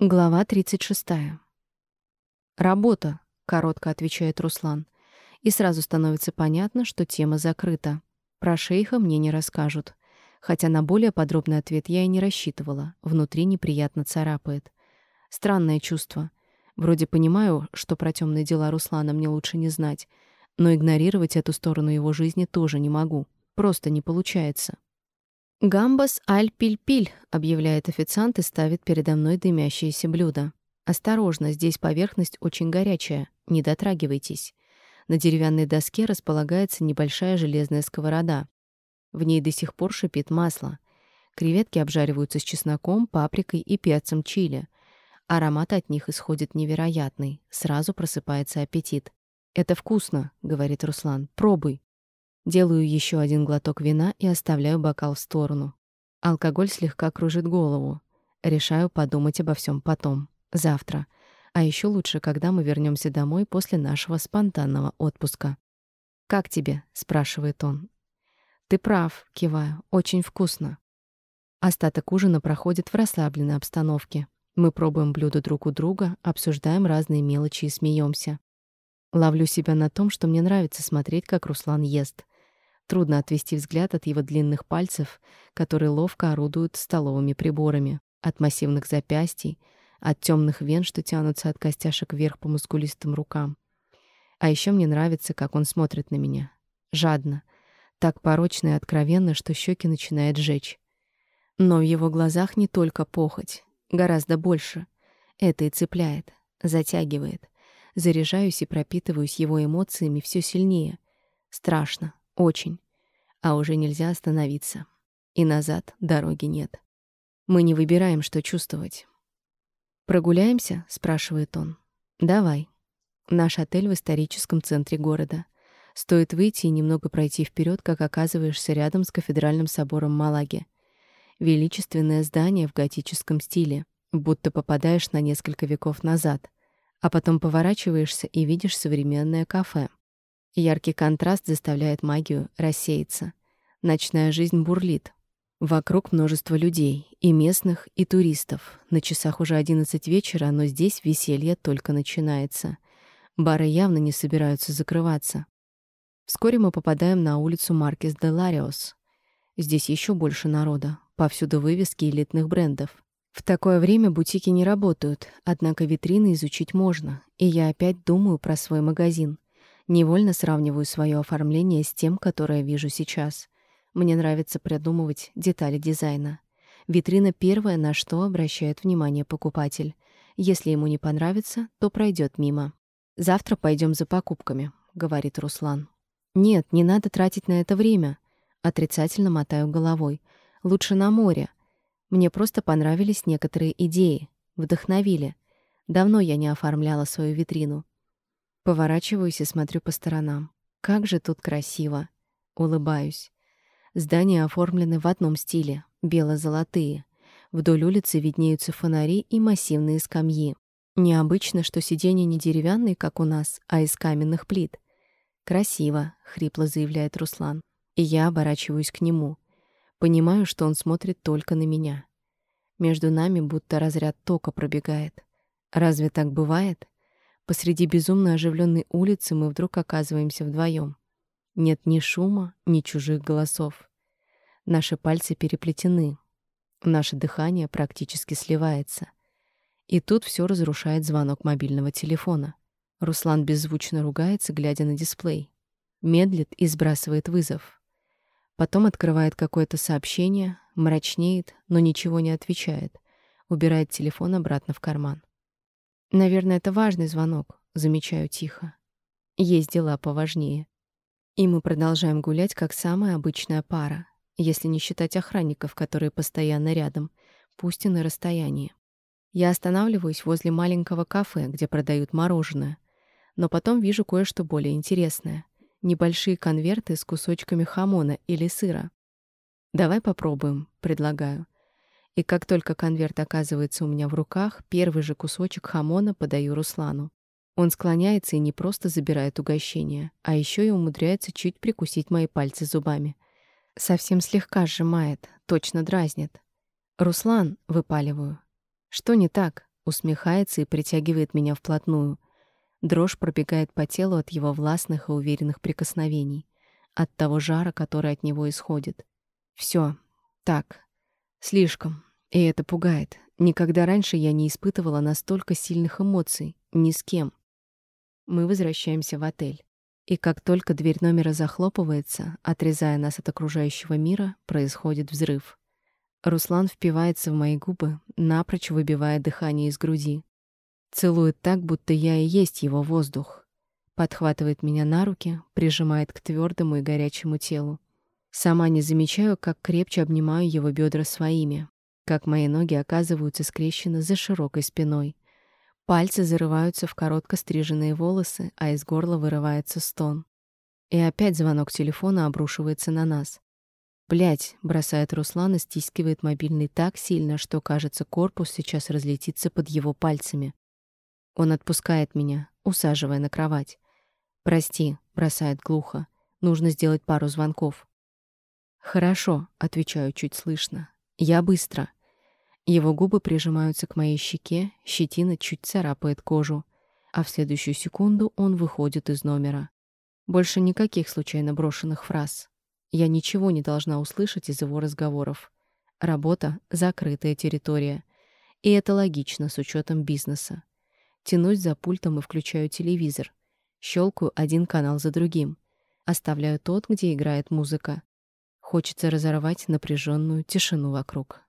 Глава 36. «Работа», — коротко отвечает Руслан. И сразу становится понятно, что тема закрыта. Про шейха мне не расскажут. Хотя на более подробный ответ я и не рассчитывала. Внутри неприятно царапает. Странное чувство. Вроде понимаю, что про темные дела Руслана мне лучше не знать, но игнорировать эту сторону его жизни тоже не могу. Просто не получается. «Гамбас аль-пиль-пиль», — объявляет официант и ставит передо мной дымящееся блюдо. «Осторожно, здесь поверхность очень горячая, не дотрагивайтесь». На деревянной доске располагается небольшая железная сковорода. В ней до сих пор шипит масло. Креветки обжариваются с чесноком, паприкой и перцем чили. Аромат от них исходит невероятный. Сразу просыпается аппетит. «Это вкусно», — говорит Руслан. «Пробуй». Делаю еще один глоток вина и оставляю бокал в сторону. Алкоголь слегка кружит голову. Решаю подумать обо всем потом, завтра. А еще лучше, когда мы вернемся домой после нашего спонтанного отпуска. «Как тебе?» — спрашивает он. «Ты прав», — киваю. «Очень вкусно». Остаток ужина проходит в расслабленной обстановке. Мы пробуем блюда друг у друга, обсуждаем разные мелочи и смеемся. Ловлю себя на том, что мне нравится смотреть, как Руслан ест. Трудно отвести взгляд от его длинных пальцев, которые ловко орудуют столовыми приборами, от массивных запястий, от темных вен, что тянутся от костяшек вверх по мускулистым рукам. А еще мне нравится, как он смотрит на меня. Жадно, так порочно и откровенно, что щеки начинает жечь. Но в его глазах не только похоть, гораздо больше. Это и цепляет, затягивает. Заряжаюсь и пропитываюсь его эмоциями все сильнее. Страшно, очень. А уже нельзя остановиться. И назад дороги нет. Мы не выбираем, что чувствовать. «Прогуляемся?» — спрашивает он. «Давай. Наш отель в историческом центре города. Стоит выйти и немного пройти вперед, как оказываешься рядом с кафедральным собором Малаги. Величественное здание в готическом стиле, будто попадаешь на несколько веков назад, а потом поворачиваешься и видишь современное кафе. Яркий контраст заставляет магию рассеяться. Ночная жизнь бурлит. Вокруг множество людей, и местных, и туристов. На часах уже 11 вечера, но здесь веселье только начинается. Бары явно не собираются закрываться. Вскоре мы попадаем на улицу Маркес де Лариос. Здесь еще больше народа, повсюду вывески элитных брендов. В такое время бутики не работают, однако витрины изучить можно, и я опять думаю про свой магазин — Невольно сравниваю свое оформление с тем, которое вижу сейчас. Мне нравится придумывать детали дизайна. Витрина первая, на что обращает внимание покупатель. Если ему не понравится, то пройдет мимо. «Завтра пойдем за покупками», — говорит Руслан. «Нет, не надо тратить на это время». Отрицательно мотаю головой. «Лучше на море. Мне просто понравились некоторые идеи. Вдохновили. Давно я не оформляла свою витрину. Поворачиваюсь и смотрю по сторонам. Как же тут красиво. Улыбаюсь. Здания оформлены в одном стиле, бело-золотые. Вдоль улицы виднеются фонари и массивные скамьи. Необычно, что сиденья не деревянные, как у нас, а из каменных плит. «Красиво», — хрипло заявляет Руслан. И я оборачиваюсь к нему. Понимаю, что он смотрит только на меня. Между нами будто разряд тока пробегает. Разве так бывает? Посреди безумно оживленной улицы мы вдруг оказываемся вдвоем. Нет ни шума, ни чужих голосов. Наши пальцы переплетены. Наше дыхание практически сливается. И тут все разрушает звонок мобильного телефона. Руслан беззвучно ругается, глядя на дисплей. Медлит и сбрасывает вызов. Потом открывает какое-то сообщение, мрачнеет, но ничего не отвечает. Убирает телефон обратно в карман. Наверное, это важный звонок, замечаю тихо. Есть дела поважнее. И мы продолжаем гулять как самая обычная пара, если не считать охранников, которые постоянно рядом, пусть и на расстоянии. Я останавливаюсь возле маленького кафе, где продают мороженое, но потом вижу кое-что более интересное. Небольшие конверты с кусочками хамона или сыра. «Давай попробуем», — предлагаю. И как только конверт оказывается у меня в руках, первый же кусочек хамона подаю Руслану. Он склоняется и не просто забирает угощение, а еще и умудряется чуть прикусить мои пальцы зубами. Совсем слегка сжимает, точно дразнит. «Руслан», — выпаливаю. «Что не так?» — усмехается и притягивает меня вплотную. Дрожь пробегает по телу от его властных и уверенных прикосновений, от того жара, который от него исходит. Все, так, слишком, и это пугает. Никогда раньше я не испытывала настолько сильных эмоций, ни с кем. Мы возвращаемся в отель. И как только дверь номера захлопывается, отрезая нас от окружающего мира, происходит взрыв. Руслан впивается в мои губы, напрочь выбивая дыхание из груди. Целует так, будто я и есть его воздух. Подхватывает меня на руки, прижимает к твердому и горячему телу. Сама не замечаю, как крепче обнимаю его бедра своими, как мои ноги оказываются скрещены за широкой спиной. Пальцы зарываются в коротко стриженные волосы, а из горла вырывается стон. И опять звонок телефона обрушивается на нас. Блять, бросает Руслан и стискивает мобильный так сильно, что, кажется, корпус сейчас разлетится под его пальцами. Он отпускает меня, усаживая на кровать. «Прости», — бросает глухо, — «нужно сделать пару звонков». «Хорошо», — отвечаю чуть слышно. «Я быстро». Его губы прижимаются к моей щеке, щетина чуть царапает кожу, а в следующую секунду он выходит из номера. Больше никаких случайно брошенных фраз. Я ничего не должна услышать из его разговоров. Работа — закрытая территория. И это логично с учетом бизнеса. Тянусь за пультом и включаю телевизор. Щелкаю один канал за другим. Оставляю тот, где играет музыка. Хочется разорвать напряженную тишину вокруг.